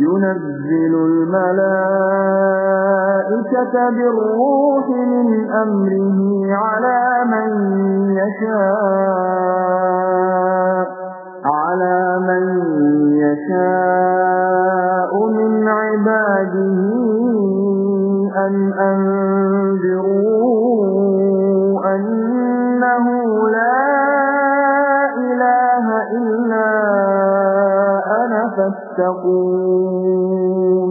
ينزل الملائكة بالروح من أمره على من يشاء على من يشاء من عباده أن أنذروا فاتقون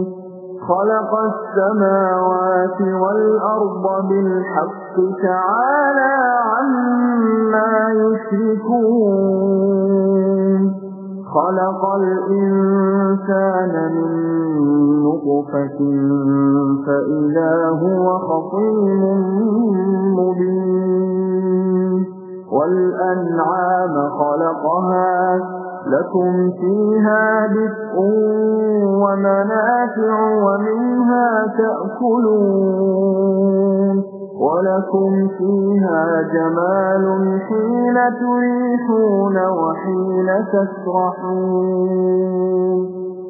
خلق السماوات والأرض بالحق تعالى عما يشركون. خلق الإنسان من نطفة فإذا هو خصيم مبين. والأنعام خلقها لكم فيها دفء ومنافع ومنها تأكلون ولكم فيها جمال حين تريحون وحين تسرحون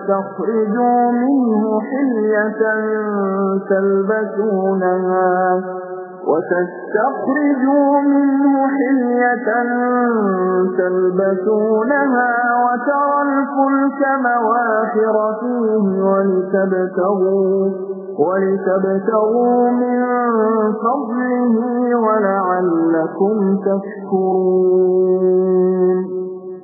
وتستخرجوا منه حلية تلبسونها وتستخرجوا منه حلية تلبسونها وترى الفلك مواخر فيه ولتبتغوا ولتبتغوا من فضله ولعلكم تشكرون.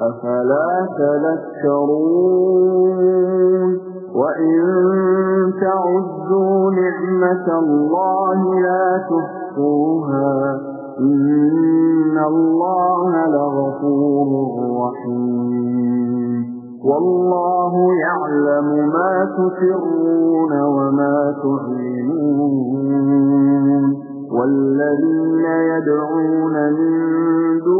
أفلا تذكرون وإن تعدوا نعمة الله لا تحصوها إن الله لغفور رحيم. والله يعلم ما تسرون وما تعلنون. والذين يدعون من دون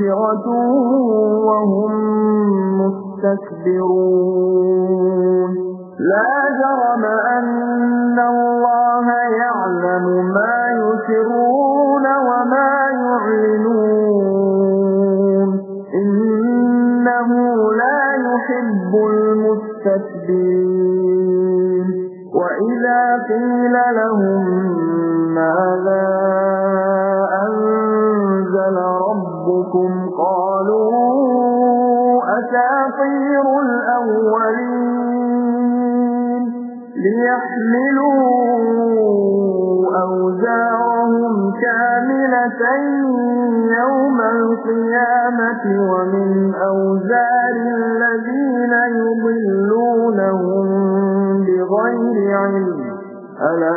منكرة وهم مستكبرون. لا جرم أن الله يعلم ما يسرون وما يعلنون. إنه لا يحب المستكبرين. وإذا قيل لهم أساطير الأولين ليحملوا أوزارهم كاملة يوم القيامة ومن أوزار الذين يضلونهم بغير علم. ألا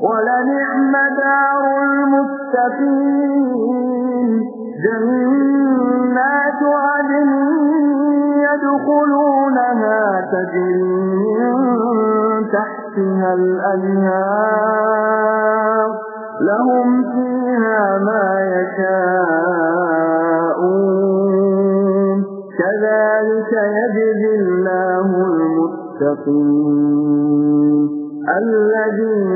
ولنعم دار المتقين. جنات عدن يدخلونها تجري من تحتها الأنهار. لهم فيها ما يشاءون. كذلك يجزي الله المتقين. الذين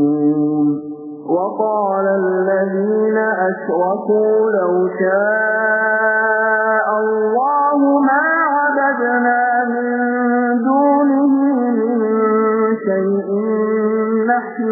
وقال الذين أشركوا لو شاء الله ما عبدنا من دونه من شيء نحن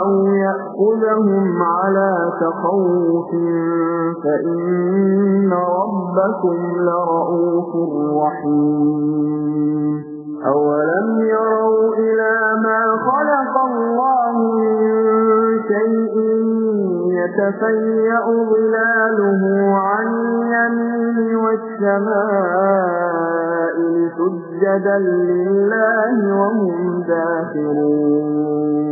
أو يأخذهم على تخوف فإن ربكم لرؤوف رحيم أولم يروا إلى ما خلق الله من شيء يتفيأ ظلاله عن اليمين والشمائل سجدا لله وهم داخرون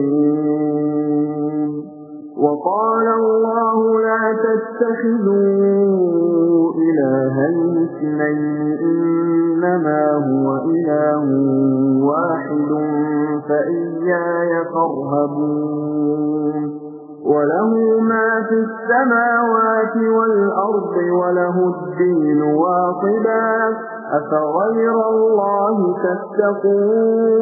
وَقَالَ اللَّهُ لَا تَتَّخِذُوا إِلَٰهَيْنِ اثْنَيْنِ إِنَّمَا هُوَ إِلَٰهٌ وَاحِدٌ فَإِيَّايَ فَارْهَبُونِ. وَلَهُ مَا فِي السَّمَاوَاتِ وَالْأَرْضِ وَلَهُ الدِّينُ وَاصِبًا أَفَغَيْرَ اللَّهِ تَتَّقُونَ؟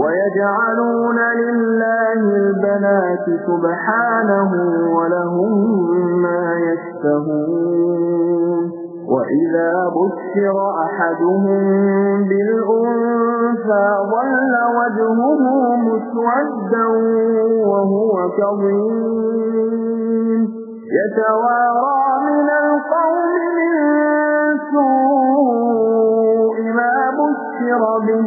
وَيَجْعَلُونَ لِلَّهِ الْبَنَاتِ سُبْحَانَهُ وَلَهُم مَّا يَشْتَهُونَ. وَإِذَا بُشِّرَ أَحَدُهُم بِالْأُنثَىٰ ظَلَّ وَجْهُهُ مُسْوَدًّا وَهُوَ كَظِيمٌ. يَتَوَارَىٰ مِنَ الْقَوْمِ مِن سُوءِ مَا بُشِّرَ بِهِ.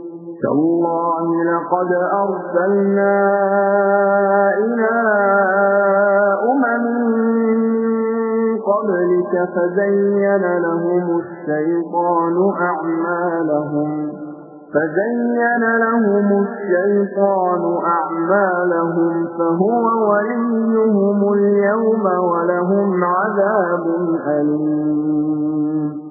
تَاللَّهِ لَقَدْ أَرْسَلْنَا إِلَىٰ أُمَمٍ قَبْلِكَ فَزَيَّنَ لَهُمُ الشَّيْطَانُ أَعْمَالَهُمْ فَزَيَّنَ لَهُمُ الشَّيْطَانُ أَعْمَالَهُمْ فَهُوَ وَلِيُّهُمُ الْيَوْمَ وَلَهُمْ عَذَابٌ أَلِيمٌ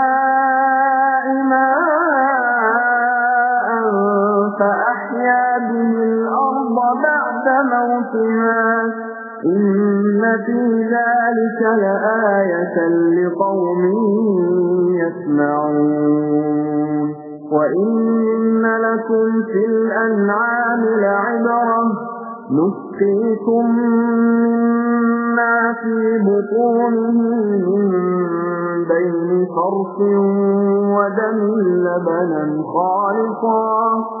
مَوْتِهَا. إِنَّ فِي ذَلِكَ لَآيَةً لِقَوْمٍ يَسْمَعُونَ. وَإِنَّ لَكُمْ فِي الْأَنْعَامِ لَعِبْرَةً نُسْقِيكُم مِّمَّا فِي بُطُونِهِ مِن بَيْنِ فَرْثٍ وَدَمٍ لَّبَنًا خَالِصًا.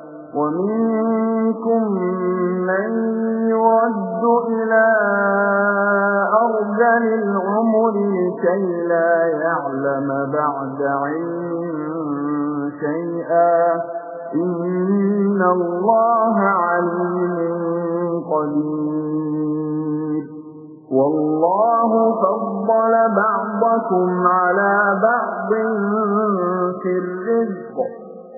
ومنكم من يرد إلى أرجل العمر لكي لا يعلم بعد علم شيئا. إن الله عليم قدير. والله فضل بعضكم على بعض في الرزق.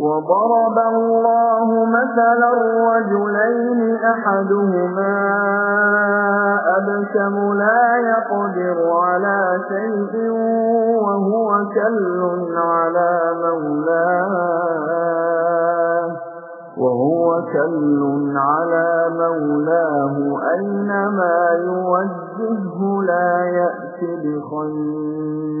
وضرب الله مثلا رجلين أحدهما أبكم لا يقدر على شيء وهو كل على مولاه وهو كل على مولاه أينما يوجهه لا يأتي بخير.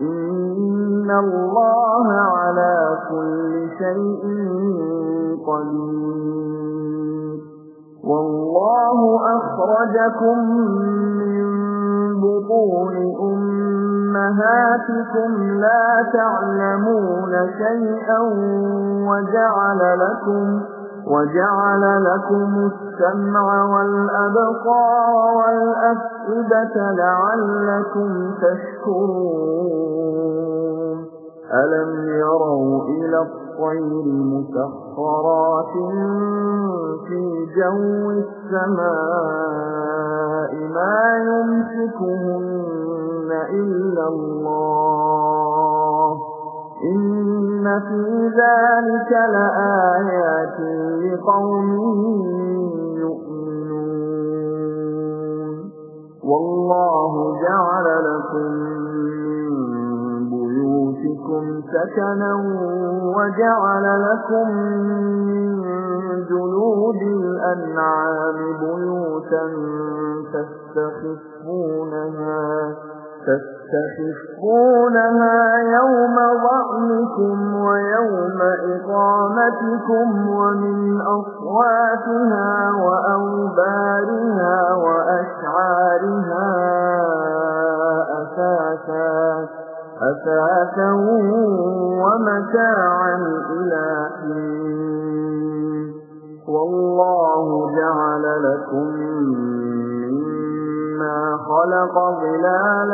إن الله على كل شيء قدير. والله أخرجكم من بطون أمهاتكم لا تعلمون شيئا وجعل لكم وجعل لكم السمع والأبصار والأفئدة لعلكم تشكرون. ألم يروا إلى الطير مسخرات في جو السماء ما يمسكهن إلا الله؟ إن في ذلك لآيات لقوم والله جعل لكم بيوتكم سكنا وجعل لكم من جلود الأنعام بيوتا تستخفونها يوم ظعنكم ويوم إقامتكم ومن أصواتها وأوبارها وأشعارها أساسا أساسا ومتاعا إلى والله جعل لكم مما خلق ظلالا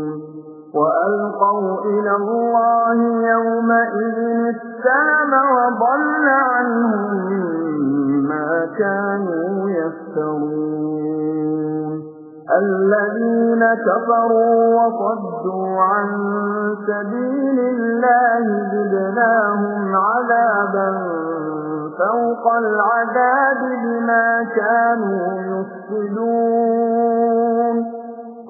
وألقوا إلى الله يومئذ السلام وضل عنهم ما كانوا يفترون. الذين كفروا وصدوا عن سبيل الله زدناهم عذابا فوق العذاب بما كانوا يفسدون.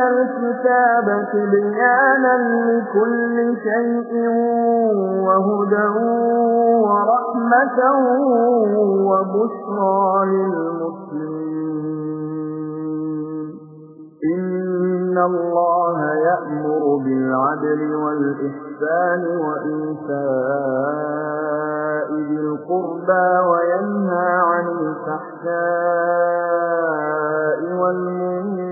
عليك الكتاب تبيانا لكل شيء وهدى ورحمة وبشرى للمسلمين. إن الله يأمر بالعدل والإحسان وإيتاء ذي القربى وينهى عن الفحشاء والمنكر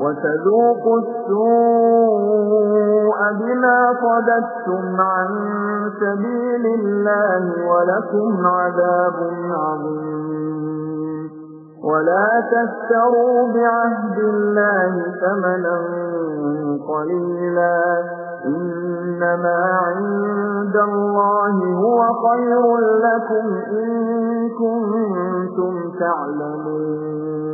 وتذوقوا السوء بما صددتم عن سبيل الله ولكم عذاب عظيم. ولا تستروا بعهد الله ثمنا قليلا. إنما عند الله هو خير لكم إن كنتم تعلمون.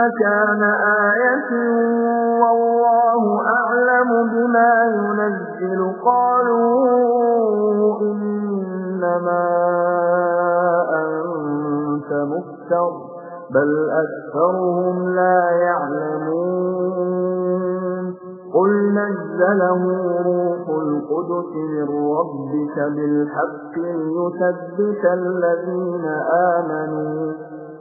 مكان آية والله أعلم بما ينزل. قالوا إنما أنت مفتر بل أكثرهم لا يعلمون. قل نزله روح القدس من ربك بالحق ليثبت الذين آمنوا.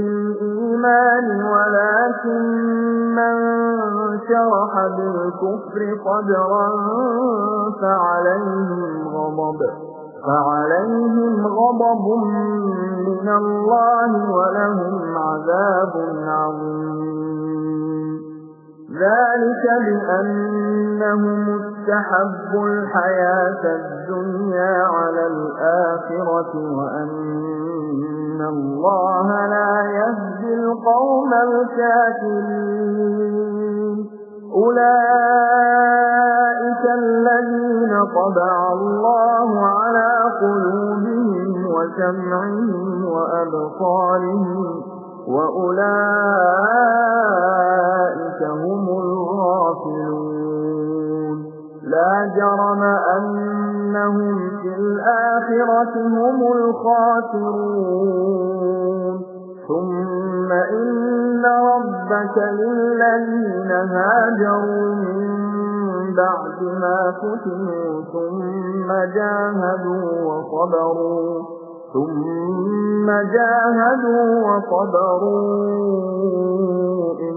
بالإيمان ولكن من شرح بالكفر قدرا فعليهم غضب. فعليهم غضب من الله ولهم عذاب عظيم. ذلك بأنهم استحبوا الحياة الدنيا على الآخرة وأن الله لا يهدي القوم الكافرين. أولئك الذين طبع الله على قلوبهم وسمعهم وأبصارهم وأولئك هم الغافلون. لا جرم أنهم في الآخرة هم الخاسرون. ثم إن ربك للذين هاجروا من بعد ما فتنوا ثم جاهدوا وصبروا ثم جاهدوا وصبروا. إن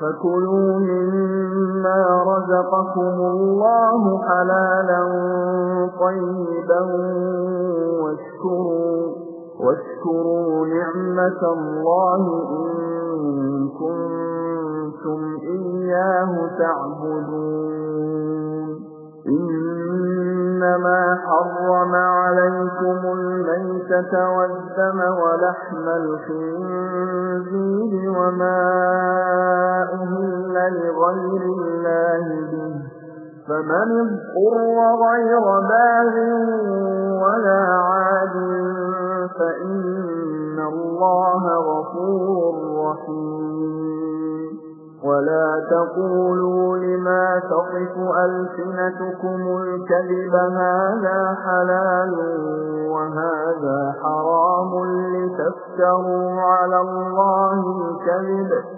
فكلوا مما رزقكم الله حلالا طيبا واشكروا واشكروا نعمة الله إن كنتم إياه تعبدون. إنما حرم عليكم الميتة والدم ولحم الخنزير وما لغير الله به. فمن اضطر غير باغ ولا عاد فإن الله غفور رحيم. ولا تقولوا لما تصف ألسنتكم الكذب هذا حلال وهذا حرام لتفتروا على الله الكذب.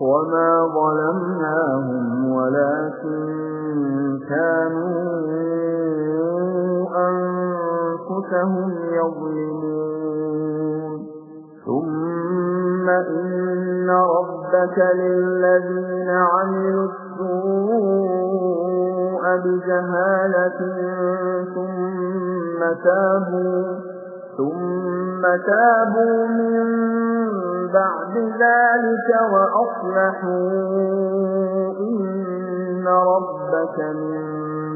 وما ظلمناهم ولكن كانوا أنفسهم يظلمون ثم إن ربك للذين عملوا السوء بجهالة ثم تابوا ثم تابوا من بعد ذلك وأصلحوا إن ربك من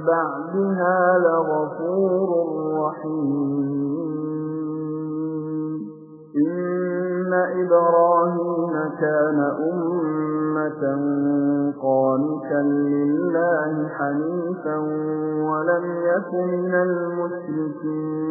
بعدها لغفور رحيم. إن إبراهيم كان أمة قانتا لله حنيفا ولم يكن من المشركين.